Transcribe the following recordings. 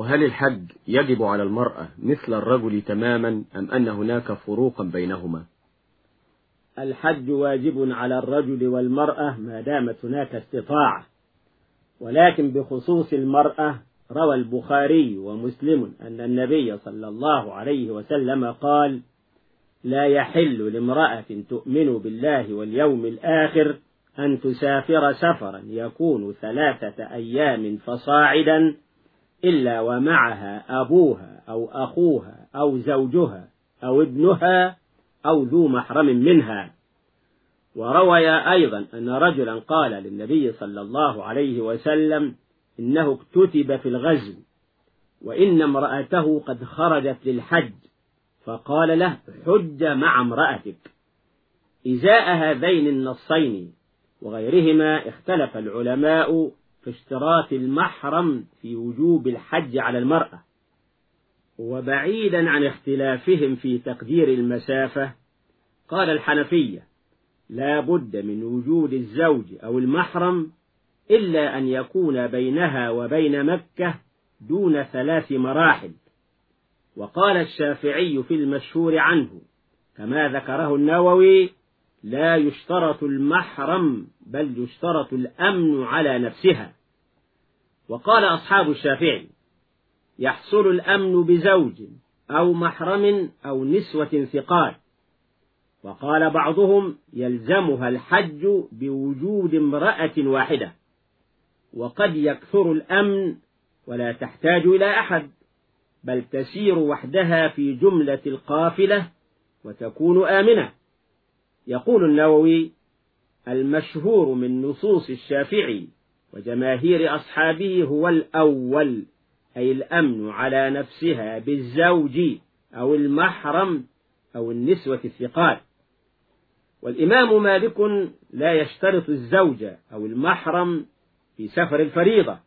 وهل الحج يجب على المرأة مثل الرجل تماما أم أن هناك فروقا بينهما؟ الحج واجب على الرجل والمرأة ما دامت هناك استطاعة ولكن بخصوص المرأة روى البخاري ومسلم أن النبي صلى الله عليه وسلم قال لا يحل لامرأة تؤمن بالله واليوم الآخر أن تسافر سفرا يكون ثلاثة أيام فصاعدا إلا ومعها أبوها أو أخوها أو زوجها أو ابنها أو ذو محرم منها. وروي أيضا أن رجلا قال للنبي صلى الله عليه وسلم إنه اكتتب في الغزو وإن امرأته قد خرجت للحج فقال له حج مع امرأتك. إزاء هذين النصين وغيرهما اختلف العلماء في اشتراط المحرم في وجوب الحج على المرأة وبعيدا عن اختلافهم في تقدير المسافة قال الحنفية لا بد من وجود الزوج أو المحرم إلا أن يكون بينها وبين مكة دون ثلاث مراحل. وقال الشافعي في المشهور عنه كما ذكره النووي لا يشترط المحرم بل يشترط الأمن على نفسها. وقال أصحاب الشافعي يحصل الأمن بزوج أو محرم أو نسوة ثقات وقال بعضهم يلزمها الحج بوجود امرأة واحدة. وقد يكثر الأمن ولا تحتاج إلى أحد بل تسير وحدها في جملة القافلة وتكون آمنة. يقول النووي المشهور من نصوص الشافعي وجماهير أصحابه هو الأول أي الأمن على نفسها بالزوج أو المحرم أو النسوة الثقات والإمام مالك لا يشترط الزوجة أو المحرم في سفر الفريضة.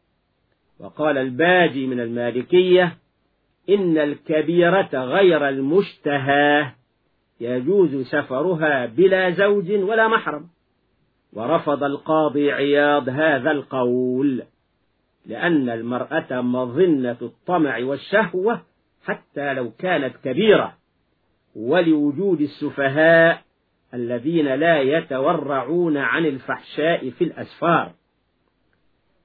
وقال الباجي من المالكية إن الكبيرة غير المشتهاة يجوز سفرها بلا زوج ولا محرم. ورفض القاضي عياض هذا القول لأن المرأة مظنة الطمع والشهوة حتى لو كانت كبيرة ولوجود السفهاء الذين لا يتورعون عن الفحشاء في الأسفار.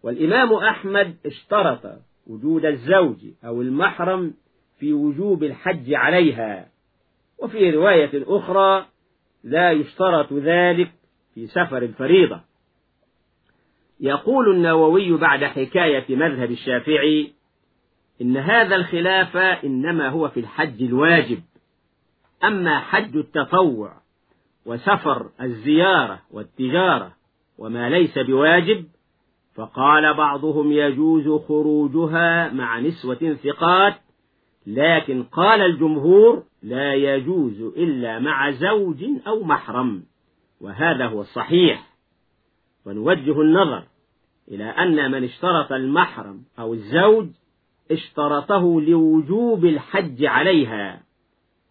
والإمام أحمد اشترط وجود الزوج أو المحرم في وجوب الحج عليها. وفي رواية أخرى لا يشترط ذلك في سفر الفريضة يقول النووي بعد حكاية مذهب الشافعي إن هذا الخلاف إنما هو في الحج الواجب. أما حج التطوع وسفر الزيارة والتجارة وما ليس بواجب فقال بعضهم يجوز خروجها مع نسوة ثقات لكن قال الجمهور لا يجوز إلا مع زوج أو محرم وهذا هو الصحيح. ونوجه النظر إلى أن من اشترط المحرم أو الزوج اشترطه لوجوب الحج عليها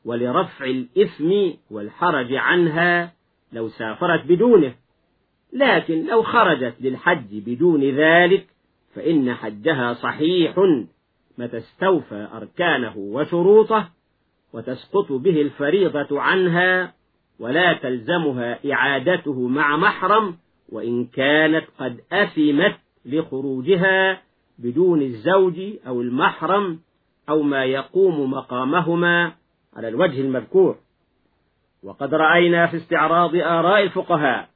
ولرفع الإثم والحرج عنها لو سافرت بدونه. لكن لو خرجت للحج بدون ذلك فإن حجها صحيح متى استوفى أركانه وشروطه وتسقط به الفريضة عنها ولا تلزمها إعادته مع محرم وإن كانت قد أثمت لخروجها بدون الزوج أو المحرم أو ما يقوم مقامهما على الوجه المذكور. وقد رأينا في استعراض آراء الفقهاء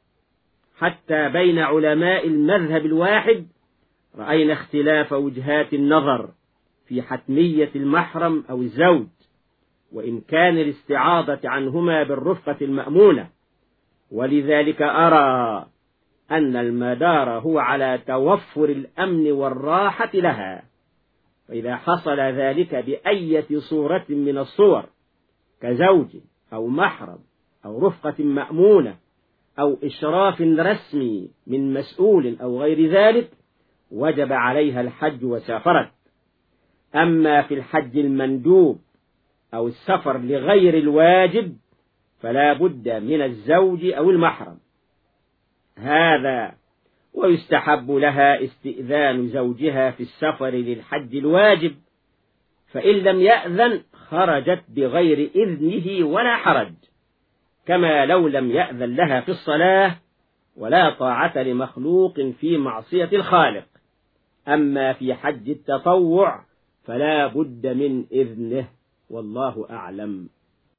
حتى بين علماء المذهب الواحد رأينا اختلاف وجهات النظر في حتمية المحرم أو الزوج. وإمكان الاستعاضة عنهما بالرفقة المأمونة. ولذلك أرى أن المدار هو على توفر الأمن والراحة لها. فإذا حصل ذلك بأية صورة من الصور كزوج أو محرم أو رفقة مأمونة أو إشراف رسمي من مسؤول أو غير ذلك وجب عليها الحج وسافرت. أما في الحج المندوب أو السفر لغير الواجب فلا بد من الزوج أو المحرم. هذا ويستحب لها استئذان زوجها في السفر للحج الواجب فإن لم يأذن خرجت بغير إذنه ولا حرج كما لو لم يأذن لها في الصلاة ولا طاعة لمخلوق في معصية الخالق. أما في حج التطوع فلا بد من إذنه. والله أعلم.